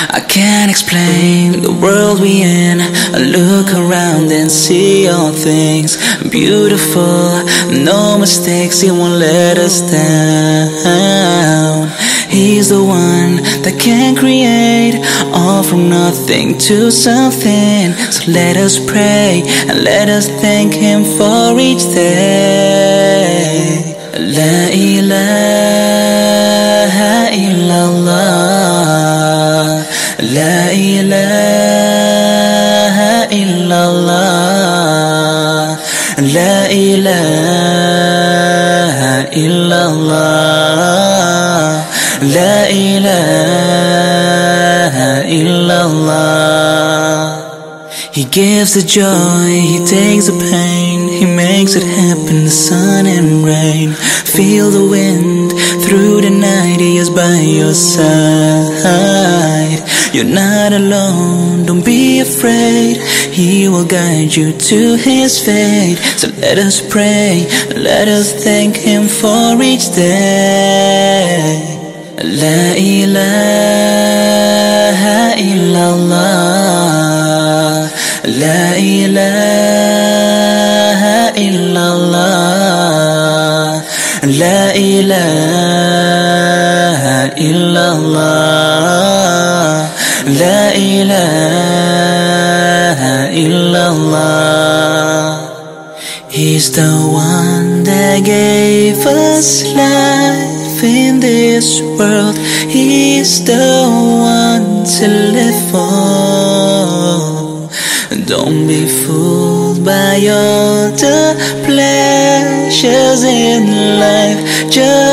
I can't explain the world we in. I look around and see all things beautiful. No mistakes, He won't let us down. He's the one that can create all from nothing to something. So let us pray and let us thank Him for each day. La ilaha illallah. La ilaha illallah. La ilaha illallah. La ilaha illallah. He gives the joy, he takes the pain, he makes it happen, the sun and rain. Feel the wind through the night, he is by your side. You're not alone, don't be afraid, he will guide you to his fate. So let us pray, let us thank him for each day. La ilaha illallah. La ilaha illallah. La ilaha illallah. La ilaha illallah. He's the one that gave us life in this world. He's the one to live for. Don't be fooled by all the pleasures in life. Just